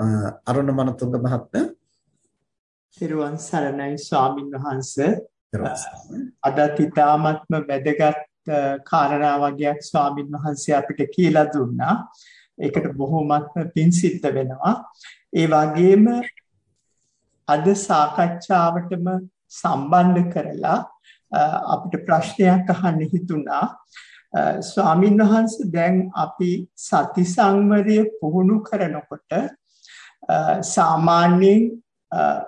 අරුණ මනතුංග මහත්මයා සිරුවන් සරණයි ස්වාමින් වහන්සේ අදත් ඊ타මත්ම වැදගත් කාරණා වගේක් ස්වාමින් වහන්සේ අපිට කියලා දුන්නා. ඒකට බොහොමත්ම පිං සිද්ධ වෙනවා. ඒ වගේම අද සාකච්ඡාවටම සම්බන්ධ කරලා අපිට ප්‍රශ්නයක් අහන්න හිතුණා. ස්වාමින් වහන්සේ දැන් අපි සති සංවරය පුහුණු කරනකොට Uh, සාමාන්‍යයෙන් uh,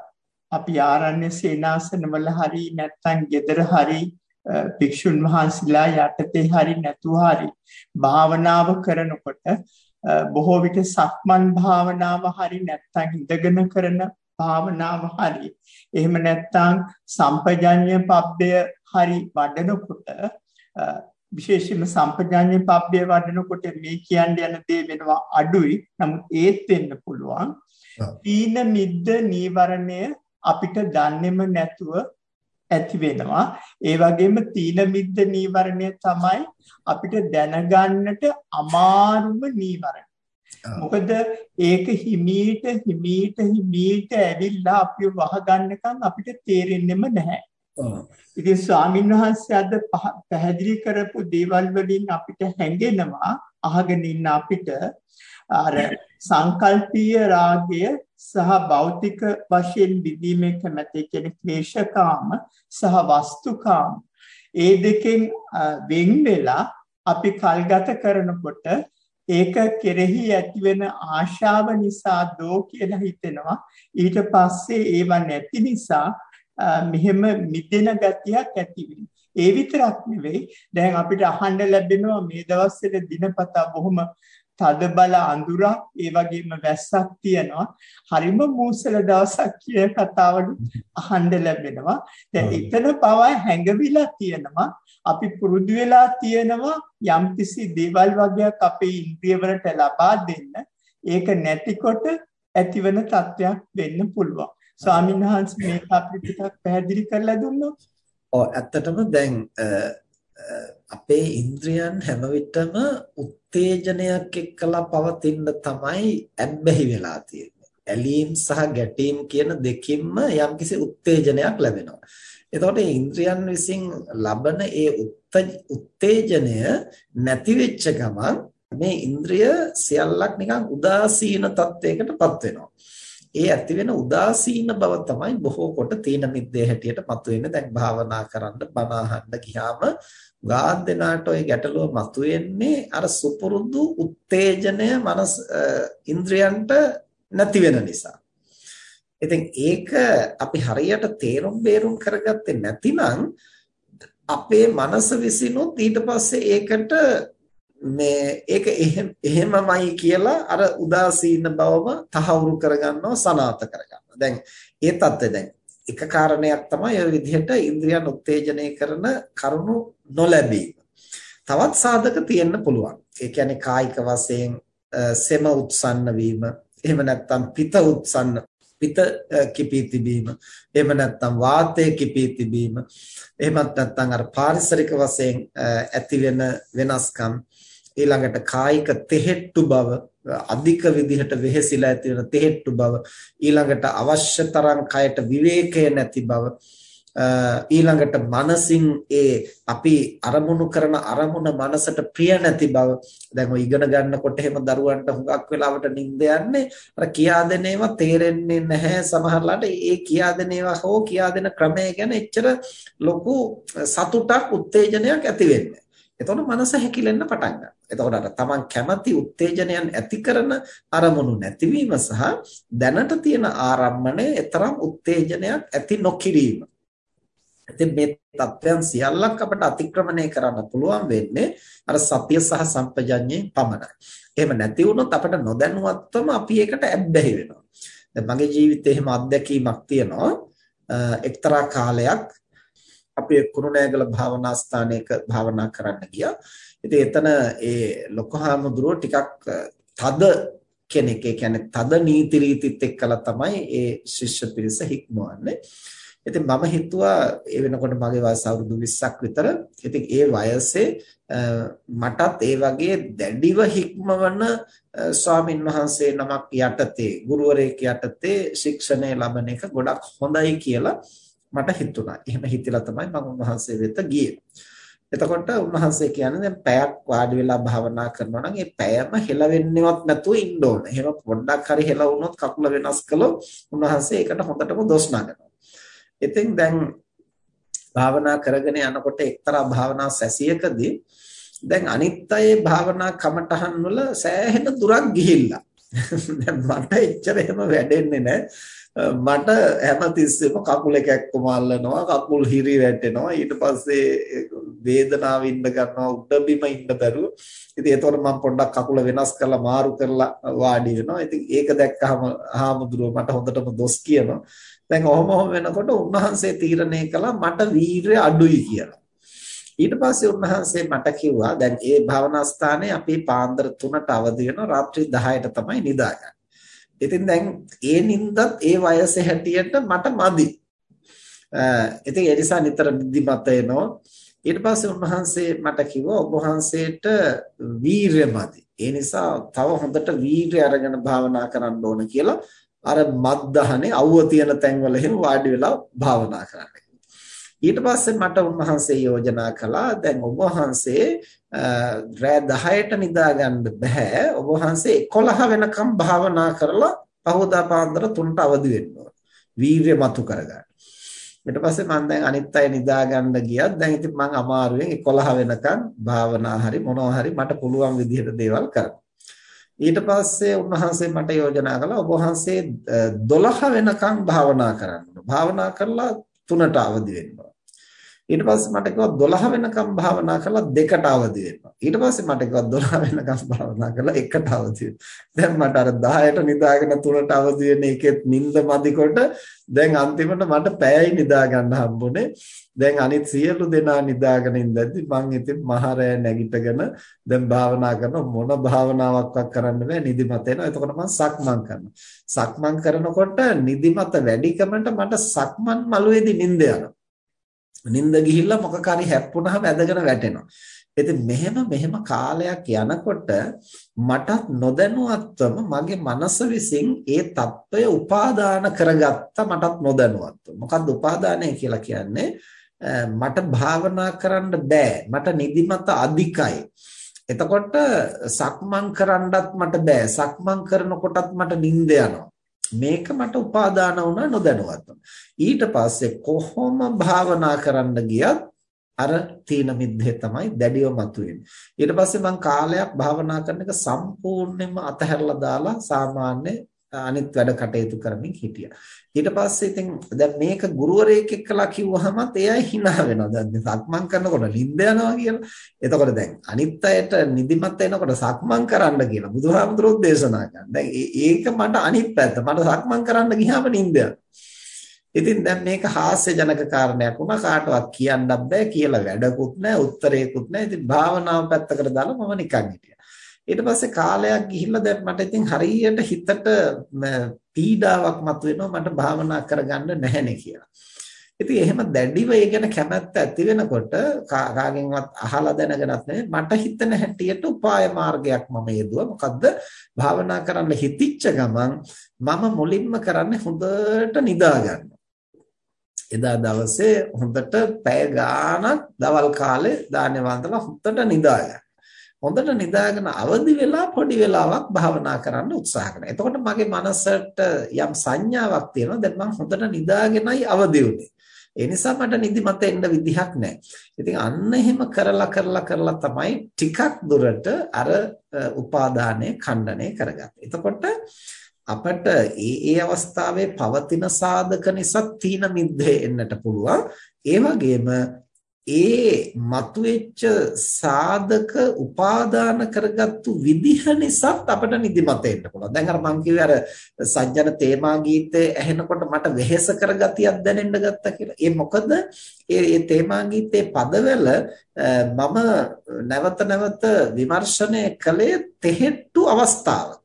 අපි ආරණ්‍ය සේනාසනවල හරි නැත්නම් gedara හරි uh, භික්ෂුන් වහන්සේලා යටතේ හරි නැතුව හරි භාවනාව කරනකොට බොහෝ විට සක්මන් භාවනාව හරි නැත්නම් ඉඳගෙන කරන භාවනාව හරි. එහෙම නැත්නම් සම්පජඤ්ඤ පබ්බය හරි වඩනකොට විශේෂයෙන්ම සම්පජාඤ්ඤ පබ්බේ වඩනකොට මේ කියන්න යන දේ වෙනවා අඩුයි. නමුත් ඒත් වෙන්න පුළුවන්. තීන මිද්ද නීවරණය අපිට දන්නේම නැතුව ඇති වෙනවා. ඒ වගේම තීන මිද්ද නීවරණය තමයි අපිට දැනගන්නට අමාරුම නීවරණ. මොකද ඒක හිමීට හිමීට හිමීට ඇවිල්ලා අපිව වහගන්නකම් අපිට තේරෙන්නෙම නැහැ. ඉතින් ස්වාමින් වහන්සේ අද පැහැදිලි කරපු දේවල් වලින් අපිට හැඟෙනවා අහගෙන ඉන්න අපිට. අර සංකල්පීය රාගය සහ භෞතික වශයෙන් විදීමේ කැමැති කියන්නේ ක්ලේශකාම සහ වස්තුකාම. ඒ දෙකෙන් වෙන් වෙලා අපි කල්ගත කරනකොට ඒක කෙරෙහි ඇතිවෙන ආශාව නිසා දෝ කියලා හිතෙනවා. ඊට පස්සේ ඒව නැති නිසා මෙහෙම මිදෙන ගතියක් ඇති ඒ විතරක් නෙවෙයි දැන් අපිට අහන්න ලැබෙනවා මේ දවස්වල දිනපතා බොහොම තද බල අඳුරක් ඒ වගේම වැස්සක් තියෙනවා. හරිම මූසල දවසක් කියන කතාවලු අහන්න ලැබෙනවා. දැන් එතන පවා හැඟවිලා තියෙනවා. අපි පුරුදු වෙලා තියෙනවා යම්කිසි දේවල් වගේක් අපේ ඉන්ද්‍රිය වලට ලබා දෙන්න. ඒක නැතිකොට ඇතිවන තත්වයක් වෙන්න පුළුවන් ස්වාමීන් වහන්සේ මේක අපිට ටිකක් පැහැදිලි කරලා දුන්නොත්. ඔව් ඇත්තටම දැන් අපේ ඉන්ද්‍රියන් හැම විටම උත්තේජනයක් එක්කලා පවතින තමයි ඇබ්බැහි වෙලා තියෙන්නේ. ඇලීම් සහ ගැටීම් කියන දෙකින්ම යම්කිසි උත්තේජනයක් ලැබෙනවා. එතකොට ඉන්ද්‍රියන් විසින් ලබන ඒ උත්තේජනය නැති වෙච්ච ගමන් මේ ඉන්ද්‍රිය සියල්ලක් නිකන් උදාසීන තත්වයකටපත් වෙනවා. ඒ ඇති වෙන උදාසීන බව තමයි බොහෝ කොට තීන මිද්දේ හැටියට මතුවෙන්නේ. දැන් භාවනා කරන්න බණ අහන්න ගියාම ගාත් දෙනාට ওই ගැටලුව මතුවෙන්නේ අර සුපුරුදු උත්තේජනය මනස ඉන්ද්‍රයන්ට නැති වෙන නිසා. ඉතින් ඒක අපි හරියට තේරුම් බේරුම් කරගත්තේ නැතිනම් අපේ මනස විසිනුත් ඊට පස්සේ ඒකට මේ ඒක එහෙමමයි කියලා අර උදාසීන බවම තහවුරු කරගන්නවා සනාත කරගන්නවා. දැන් ඒ தත්ත්වය දැන් එක කාරණයක් තමයි ඔය විදිහට ඉන්ද්‍රියන් උත්තේජනය කරන කරුණු නොලැබීම. තවත් සාධක තියෙන්න පුළුවන්. ඒ කියන්නේ කායික වශයෙන් සෙම උත්සන්න වීම, එහෙම නැත්නම් පිත උත්සන්න පිත කිපී තිබීම එහෙම නැත්නම් වාතය කිපී තිබීම එහෙමත් නැත්නම් අර පාරිසරික වශයෙන් ඇති වෙන වෙනස්කම් ඊළඟට කායික තෙහෙට්ටු බව අධික විදිහට වෙහෙසිලා ඇති වෙන තෙහෙට්ටු බව ඊළඟට අවශ්‍ය තරම් කයට විවේකය නැති බව ඊළඟට මනසින් ඒ අපි අරමුණු කරන අරමුණ මනසට ප්‍රිය නැති බව. දැන් ඔය ඉගෙන ගන්නකොට එහෙම දරුවන්ට හුඟක් වෙලාවට නිින්ද යන්නේ අර කියා දෙන ඒවා තේරෙන්නේ නැහැ. සමහරලාට ඒ කියා දෙන ඒවා හෝ කියා දෙන ක්‍රමය ගැන එච්චර ලොකු සතුටක් උත්තේජනයක් ඇති වෙන්නේ එතකොට මනස හැකිලෙන්න පටන් ගන්නවා. එතකොට අර තමන් කැමති උත්තේජනයන් ඇති කරන අරමුණු නැතිවීම සහ දැනට තියෙන ආරම්මණය තරම් උත්තේජනයක් ඇති නොකිරීම. ඉතින් මේ தත්වයන් සියල්ලක් අපට අතික්‍රමණය කරන්න පුළුවන් වෙන්නේ අර සතිය සහ සම්පජඤ්ඤයෙන් පමණයි. එහෙම නැති වුණොත් අපට නොදැනුවත්වම අපි ඒකට ඇබ්බැහි වෙනවා. දැන් මගේ ජීවිතේ එහෙම අත්දැකීමක් තියෙනවා. එක්තරා කාලයක් අපි කුරුණෑගල භාවනා ස්ථානයක භාවනා කරන්න ගියා. ඉතින් එතන ඒ ලොකහාමුදුරුව ටිකක් තද කෙනෙක්. ඒ කියන්නේ තද නීති රීතිත් එක්කලා තමයි ඒ ශිෂ්‍ය පිරිස හික්මවන්නේ. ඉතින් මම හිතුවා ඒ වෙනකොට මගේ වයස අවුරුදු 20ක් විතර. ඉතින් ඒ වයසේ මටත් ඒ වගේ දැඩිව හික්මවන ස්වාමින් වහන්සේ නමක් යටතේ ගුරුවරයෙක් යටතේ ශික්ෂණය ලබන එක ගොඩක් හොඳයි කියලා මට හිතුණා. එහෙම හිතලා තමයි මම උන්වහන්සේ වෙත ගියේ. එතකොට උන්වහන්සේ කියන්නේ දැන් පැයක් වාඩි වෙලා භාවනා කරනවා නම් ඒ පැයම හෙලවෙන්නේවත් නැතුව ඉන්න ඕන. එහෙම පොඩ්ඩක් හරි හෙල වුණොත් කකුල වෙනස් කළොත් උන්වහන්සේ ඒකට හොඳටම දොස් නගනවා. ඉතින් දැන් භාවනා කරගෙන යනකොට එක්තරා භාවනා සැසියකදී දැන් අනිත් අයේ භාවනා කමටහන් වල සෑහෙන දුරක් ගිහිල්ලා. දැන් මට එච්චර එහෙම වැඩෙන්නේ නැහැ. මට හැමතිස්සෙම කකුල කැක්කම අල්ලනවා කකුල් හිරි වැටෙනවා. ඊට පස්සේ වේදනාව ඉන්න ගන්නවා උඩ බිම ඉන්න බැරුව. ඉතින් ඒතකොට මම පොඩ්ඩක් කකුල වෙනස් කරලා මාරු කරලා වාඩි වෙනවා. ඉතින් ඒක දැක්කහම හාමුදුරුව මට හොඳටම දොස් කියනවා. දැන් ඔහොම ඔහොම වෙනකොට උන්වහන්සේ තීරණය කළා මට වීරය අඩුයි කියලා. ඊට පස්සේ උන්වහන්සේ මට කිව්වා දැන් ඒ භාවනා ස්ථානයේ අපි පාන්දර 3ට අවදි වෙනවා රාත්‍රී 10ට තමයි නිදාගන්නේ. ඉතින් දැන් ඒ නින්දත් ඒ වයසේ හැටියට මට මදි. ඉතින් ඒ නිසා නිතර නිදිමත එනවා. ඊට පස්සේ උන්වහන්සේ මට කිව්වා ඔබ වහන්සේට වීරය මදි. ඒ නිසා තව හොඳට වීරය අරගෙන භාවනා කරන්න ඕන කියලා අර මද්දහනේ අවුව තියෙන තැන්වල එහෙම වාඩි වෙලා භාවනා කරන්න. ඊට පස්සේ මට උන්වහන්සේ යෝජනා කළා. දැන් ඔබ වහන්සේ රෑ 10ට නිදා ගන්න බෑ ඔබ වහන්සේ 11 වෙනකම් භාවනා කරලා පහෝදා පාන්දර 3ට අවදි වෙන්න ඕන. වීර්ය මතු කරගන්න. ඊට පස්සේ මම දැන් අනිත් අය නිදා ගන්න ගියත් දැන් ඉතින් මම අමාරුවෙන් 11 වෙනකම් භාවනා හරි මොනවා හරි මට පුළුවන් විදිහට දේවල් කරන්න ඊට පස්සේ උන්වහන්සේ මට යෝජනා කළා ඔබ වහන්සේ 12 වෙනකම් භාවනා කරන්න භාවනා කරලා 3ට අවදි වෙන්න ඊට පස්සේ මට කිව්වා 12 වෙනකම් භාවනා කරලා දෙකට අවදි වෙන්න. ඊට පස්සේ මට කිව්වා 12 වෙනකම් භාවනා කරලා එකට අවදි වෙන්න. දැන් මට අර 10ට නිදාගෙන 3ට අවදි වෙන එකෙත් නිින්ද මදිකොට දැන් අන්තිමට මට පැයයි නිදා ගන්න හම්බුනේ. දැන් අනිත් සියලු දෙනා නිදාගෙන ඉඳද්දි මං ඉතින් මහරෑ නැගිටගෙන දැන් භාවනා කරන මොන භාවනාවක්වත් කරන්න බෑ නිදිමත එනවා. එතකොට මං සක්මන් කරනවා. සක්මන් කරනකොට නිදිමත වැඩිකමට මට සක්මන් මළුවේදී නිින්ද යනවා. නිින්ද ගිහිල්ලා මොකක් හරි හැප්පුණාම ඇදගෙන වැටෙනවා. ඉතින් මෙහෙම මෙහෙම කාලයක් යනකොට මටත් නොදැනුවත්වම මගේ මනස විසින් ඒ తত্ত্বය උපාදාන කරගත්ත මටත් නොදැනුවත්ව. මොකක්ද උපාදානය කියලා කියන්නේ? මට භාවනා කරන්න බෑ. මට නිදිමත අධිකයි. එතකොට සක්මන් කරන්නත් මට බෑ. සක්මන් කරනකොටත් මට නිින්ද යනවා. මේක මට උපාදාන වුණා නොදැනුවත්වම. ඊට පස්සේ කොහොම භාවනා කරන්න ගියත් අර තීන මිද්දේ තමයි දැඩිව මතුවෙන්නේ. ඊට පස්සේ මම කාලයක් භාවනා කරන එක සම්පූර්ණයෙන්ම අතහැරලා දාලා සාමාන්‍ය අනිත් වැඩ කටයුතු කරමින් හිටියා. ඊට පස්සේ ඉතින් දැන් මේක ගුරුවරයෙක් එක්කලා කිව්වහමත් එයා hina වෙනවා. දැන් සක්මන් කරනකොට නිින්ද යනවා කියලා. එතකොට දැන් අනිත් අයට නිදිමත එනකොට සක්මන් කරන්න කියලා බුදුහාමුදුරුවෝ දේශනා කරනවා. දැන් ඒක මට අනිත් පැත්ත. මට සක්මන් කරන්න ගියාම නිින්ද ඉතින් දැන් මේක හාස්‍යජනක කාරණයක් වුණා කාටවත් කියන්නත් බෑ කියලා වැඩකුත් නැහැ උත්තරයකුත් නැහැ. ඉතින් භාවනාව පැත්තකට දාලා මම නිකන් හිටියා. ඊට පස්සේ කාලයක් ගිහිල්ලා දැන් මට ඉතින් හරියට හිතට පීඩාවක් මතුවෙනවා මට භාවනා කරගන්න නැහැනේ කියලා. ඉතින් එහෙම දැඩිව ඒ ගැන කැමැත්ත ඇති වෙනකොට කාගෙන්වත් අහලා දැනගෙනත් නෙමෙයි මට හිතන හැටියට උපාය මාර්ගයක් මම යෙදුවා. මොකද්ද? භාවනා කරන්න හිතිච්ච ගමන් මම මුලින්ම කරන්නේ හොඳට නිදා ගන්න. එදා දවසේ හොඳට පැය ගාණක් දවල් කාලේ දානේ වන්දලා හොඳට නිදා ගන්න. හොඳට නිදාගෙන අවදි වෙලා පොඩි වෙලාවක් භාවනා කරන්න උත්සාහ කරනවා. එතකොට මගේ මනසට යම් සංඥාවක් තියෙනවා. දැන් මම හොඳට නිදාගෙනයි අවදි වුනේ. ඒ නිසා මට නිදිමත එන්න විදිහක් නැහැ. ඉතින් අන්න එහෙම කරලා කරලා කරලා තමයි ටිකක් දුරට අර උපාදානය ඛණ්ඩණය කරගත්තේ. එතකොට අපට ඒ ඒ අවස්ථාවේ පවතින සාධක නිසා තීන මිද්දේ එන්නට පුළුවන්. ඒ වගේම ඒ මතුවෙච්ච සාධක උපාදාන කරගත්තු විදිහ නිසා අපට නිදිමත එන්න පුළුවන්. දැන් අර මං කිව්වේ අර සජ්ජන තේමා ගීතේ ඇහෙනකොට මට වෙහෙස කරගතියක් දැනෙන්න ගත්තා කියලා. ඒ මොකද ඒ ඒ තේමා ගීතේ පදවල මම නැවත නැවත විමර්ශනය කළේ තෙහෙට්ටු අවස්ථාවක.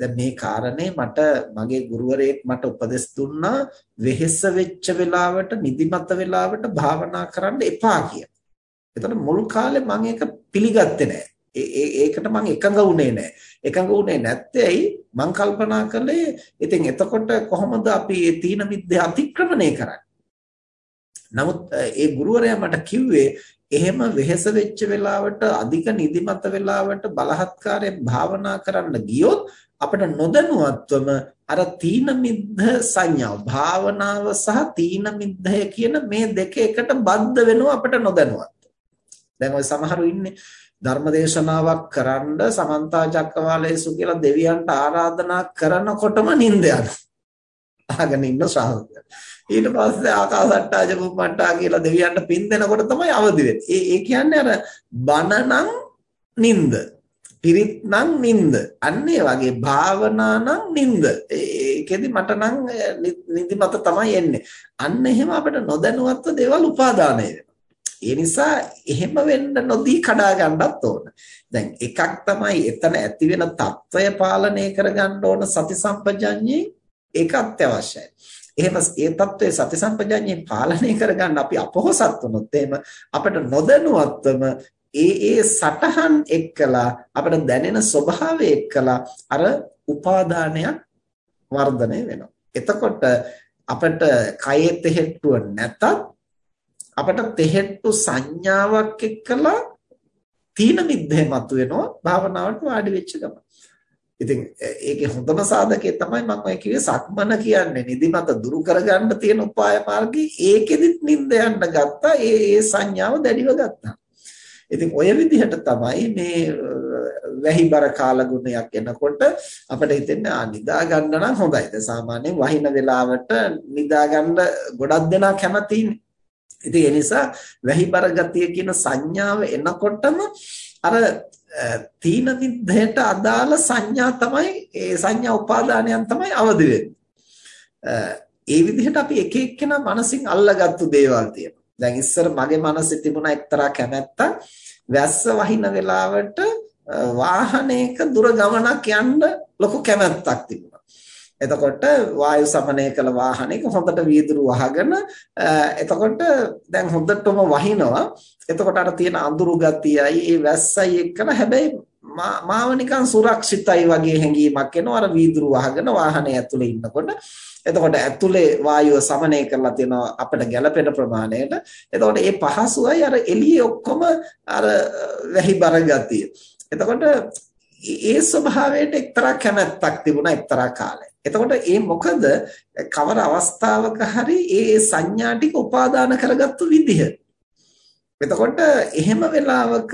දැන් මේ කාරණේ මට මගේ ගුරුවරයෙක් මට උපදෙස් දුන්නා වෙහෙස වෙච්ච වෙලාවට නිදිමත වෙලාවට භාවනා කරන්න එපා කියලා. එතකොට මුල් කාලේ මම ඒක පිළිගත්තේ නැහැ. ඒකට මම එකඟ වුණේ නැහැ. එකඟ වුණේ නැත්තේ ඇයි? මම කල්පනා කළේ ඉතින් එතකොට කොහොමද අපි මේ තීන මිද්දේ අතික්‍රමණය කරන්නේ? නමුත් ඒ ගුරුවරයා මට කිව්වේ එහෙම වෙහෙස වෙච්ච වෙලාවට අධික නිදිමත වෙලාවට බලහත්කාරයෙන් භාවනා කරන්න ගියොත් අපිට නොදැනුවත්වම අර තීන මිද්ධ සංඥාව භාවනාව සහ තීන මිද්ධය කියන මේ දෙක එකට බද්ධ වෙනවා අපිට නොදැනුවත්. දැන් ඔය සමහරු ඉන්නේ ධර්මදේශනාවක් කරන්න සමන්තා චක්කවාලේසු කියලා දෙවියන්ට ආරාධනා කරනකොටම නිින්ද යනවා. අහගෙන ඉන්න ශ්‍රාවකයෝ. ඊට පස්සේ ආකාසට්ටා ජපුම්මට්ටා කියලා දෙවියන්ට පින් දෙනකොට තමයි අවදි වෙන්නේ. ඒ ඒ කියන්නේ අර බනනම් නිින්ද. පිරිත් නම් නිින්ද. අන්න ඒ වගේ භාවනා නම් නිින්ද. ඒකෙදි මට නම් නිදිමත තමයි එන්නේ. අන්න එහෙම අපිට නොදැනුවත්ව දේවල් උපාදානය ඒ නිසා එහෙම වෙන්න නොදී කඩා ගන්නත් ඕන. දැන් එකක් තමයි එතන ඇති වෙන తত্ত্বය පාලනය කරගන්න ඕන සති සම්පජඤ්ඤේ ඒක අත්‍යවශ්‍යයි. එහෙම ඒ తত্ত্বයේ සති සම්පජඤ්ඤේ පාලනය කරගන්න අපි අපොහසත් වුණොත් එහෙම අපිට නොදැනුවත්වම ඒ ඒ සටහන් එක්කලා අපිට දැනෙන ස්වභාවය එක්කලා අර උපාදානයක් වර්ධනය වෙනවා. එතකොට අපිට කයේ තෙහෙට්ටුව නැතත් අපට තෙහෙට්ටු සංඥාවක් එක්කලා තීන මිද්දේ මතුවෙනවා භාවනාවට වාඩි වෙච්ච ගමන්. ඉතින් ඒකේ හොඳම සාධකය තමයි මම ඔය කිව්වේ සක්මන කියන්නේ නිදිමත දුරු කරගන්න තියෙන උපාය මාර්ගයේ ඒකෙදිත් නිින්ද යන්න ගත්තා ඒ ඒ සංඥාව දැඩිව ගත්තා. ඉතින් ඔය විදිහට තමයි මේ වැහිබර කාලගුණයක් එනකොට අපිට හිතෙන්නේ ආ නිදා ගන්න නම් හොඳයි. දැන් සාමාන්‍යයෙන් වහින වෙලාවට නිදා ගන්න ගොඩක් දෙනා කැමතිනේ. ඉතින් ඒ නිසා වැහිබර ගතිය කියන සංඥාව එනකොටම අර තීන විද්ධයට අදාළ සංඥා තමයි ඒ සංඥා උපාදානයන් තමයි අවදි ඒ විදිහට අපි එක එක්කෙනා මනසින් අල්ලගත්තු දේවල් තියෙනවා. දැන් ඉස්සර මගේ මනසේ තිබුණා එක්තරා කැමැත්තක් වැස්ස වහින වෙලාවට වාහනයක දුර ගමනක් යන්න ලොකු කැමැත්තක් තිබුණා. එතකොට වායු සමනය කළ වාහනයක හොඳට වීදුරු වහගෙන එතකොට දැන් හොඳටම වහිනවා එතකොට අර තියෙන අඳුරු ගතියයි ඒ වැස්සයි එක්කන හැබැයි මාව නිකන් සුරක්ෂිතයි වගේ හැඟීමක් එනවා අර වීදුරු වහගෙන වාහනේ ඇතුලේ ඉන්නකොට එතකොට ඇතුලේ වායුව සමනය කරලා තියෙනවා අපිට ගැළපෙන ප්‍රමාණයට එතකොට ඒ පහසුවයි අර එළියේ ඔක්කොම අර වැහිබර ගතිය එතකොට ඒ ස්වභාවයට එක්තරා කැමැත්තක් තිබුණා එක්තරා කාලයක එතකොට ඒ මොකද කවර අවස්ථාවක හරි ඒ සංඥා ටික උපාදාන කරගත්තු විදිහ. එතකොට එහෙම වෙලාවක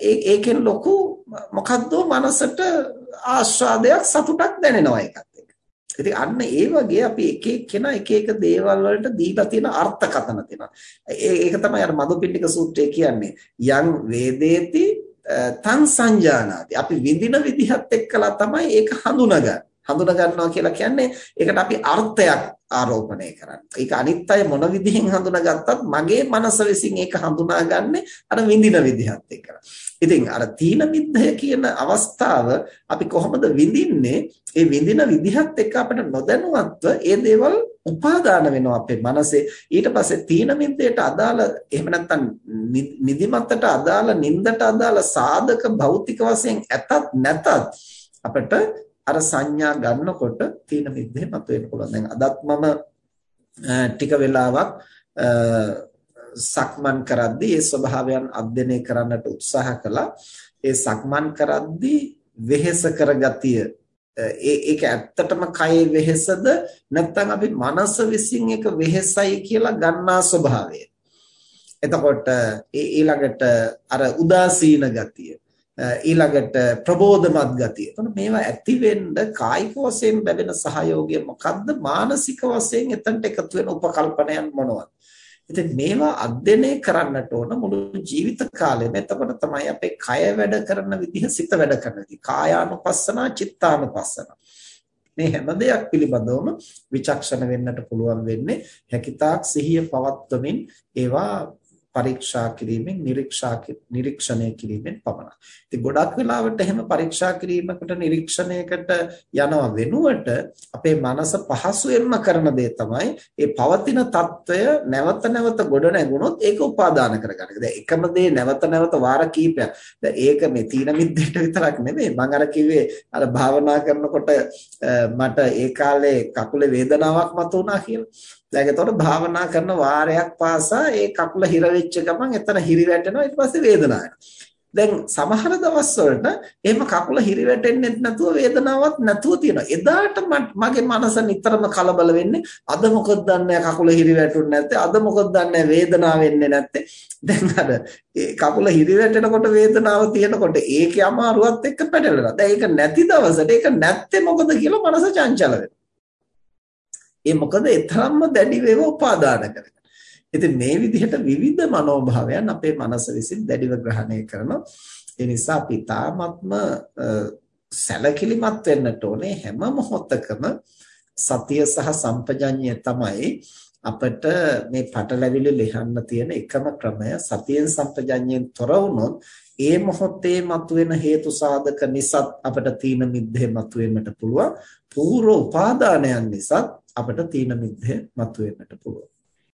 ඒකෙන් ලොකු මොකද්ද මනසට ආස්වාදයක් සතුටක් දැනෙනවා ඒකත් එක්ක. ඉතින් අන්න ඒ වගේ අපි එක එක්කෙනා එක එක දේවල් වලට දීලා තියෙන අර්ථකථන තියෙනවා. ඒක තමයි අර මදුපිණ්ඩික සූත්‍රය කියන්නේ. යං වේදේති තං සංජානාති. අපි විඳින විදිහත් එක්කලා තමයි ඒක හඳුනගන්නේ. හඳුනා ගන්නවා කියලා කියන්නේ ඒකට අපි අර්ථයක් ආරෝපණය කරන්නේ. ඒක අනිත් අය මොන විදිහෙන් හඳුනාගත්තත් මගේ මනස විසින් ඒක හඳුනාගන්නේ අර විඳින විදිහත් එක්කලා. ඉතින් අර තීන මිද්දය කියන අවස්ථාව අපි කොහොමද විඳින්නේ? ඒ විඳින විදිහත් එක්ක අපිට නොදැනුවත්ව ඒ දේවල් උපාදාන වෙනවා අපේ මනසේ. ඊට පස්සේ තීන මිද්දයට අදාළ එහෙම නැත්නම් නිදිමතට අදාළ නින්දට අදාළ සාධක භෞතික වශයෙන් ඇතත් නැතත් අපිට අර සංඥා ගන්නකොට තීන මිද්දේ මතුවෙන්න පුළුවන්. දැන් අදත් මම ටික වෙලාවක් සක්මන් කරද්දී ඒ ස්වභාවයන් අධ්‍යයනය කරන්නට උත්සාහ කළා. ඒ සක්මන් කරද්දී වෙහෙස කරගතිය ඒ ඒක ඇත්තටම කයේ වෙහෙසද නැත්නම් අපි මනස විසින් එක වෙහෙසයි කියලා ගන්නා ස්වභාවය. එතකොට ඊළඟට අර උදාසීන ගතිය ඊළඟට ප්‍රබෝධමත් ගතිය. එතකොට මේවා ඇති වෙන්න කායික වශයෙන් ලැබෙන සහයෝගය මොකද්ද? මානසික වශයෙන් එතනට එකතු වෙන උපකල්පනයන් මොනවද? ඉතින් මේවා අධ්‍යයනය කරන්නට ඕන මුළු ජීවිත කාලෙම. එතකොට තමයි අපේ කය වැඩ කරන විදිහ, සිත වැඩ කරන විදිහ. කායානුපස්සනා, චිත්තානුපස්සනා. මේ හැම දෙයක් පිළිබඳවම විචක්ෂණ වෙන්නට පුළුවන් වෙන්නේ හැකිතාක් සිහිය පවත්වමින් ඒවා පරීක්ෂා කිරීමෙන් නිරීක්ෂා නිරීක්ෂණය කිරීමෙන් පමණයි. ඉතින් ගොඩක් වෙලාවට එහෙම පරීක්ෂා කිරීමකට නිරීක්ෂණයකට යනව වෙනුවට අපේ මනස පහසුවෙන්ම කරන දේ තමයි ඒ පවතින తত্ত্বය නැවත නැවත ගොඩ නැගුණොත් ඒක උපාදාන කරගන්න. දැන් එකම දේ නැවත නැවත වාර කීපයක්. දැන් ඒක මේ තීන මිද්දේට විතරක් නෙමෙයි. මම අර කිව්වේ අර භාවනා කරනකොට මට ඒ කාලේ කකුලේ වේදනාවක් මතුණා කියලා. දැන් ඒතකොට භාවනා කරන වාරයක් පාසා ඒ කකුල හිර වෙච්ච ගමන් එතන හිරි වැටෙනවා ඊට පස්සේ වේදනාවක් දැන් සමහර දවස් වලට එහෙම කකුල හිරි වැටෙන්නේ නැතුව වේදනාවක් නැතුව තියෙනවා. එදාට මගේ මනස නිතරම කලබල වෙන්නේ අද මොකද දන්නේ කකුල හිරි වැටුනේ නැත්තේ අද මොකද දන්නේ වේදනාව වෙන්නේ නැත්තේ. දැන් අර ඒ කකුල හිරි වැටෙනකොට වේදනාව තියෙනකොට ඒකේ අමාරුවත් එක්ක පැටලෙනවා. දැන් ඒක නැති දවසට ඒක නැත්තේ මොකද කියලා මනස චංචල වෙනවා. ඒ මොකද ඒ තරම්ම දැඩි වේව උපාදාන කරගෙන. ඉතින් මේ විදිහට විවිධ මනෝභාවයන් අපේ මනස විසින් දැඩිව ග්‍රහණය කරනවා. ඒ නිසා අපි තාමත්ම සැලකිලිමත් වෙන්නට ඕනේ හැම මොහොතකම සතිය සහ සම්පජඤ්ඤය තමයි අපිට මේ පටලැවිලි ලිහන්න තියෙන එකම ක්‍රමය සතියෙන් සම්පජඤ්ඤයෙන් තොර වුණොත් ඒ මොහොතේ මතුවෙන හේතු සාධක නිසා අපිට තීන මිද්දේ මතුවෙන්නට පුළුවන් පූර්ව උපාදානයන් නිසා අපිට තීන මිද්දේ මතුවෙන්නට පුළුවන්.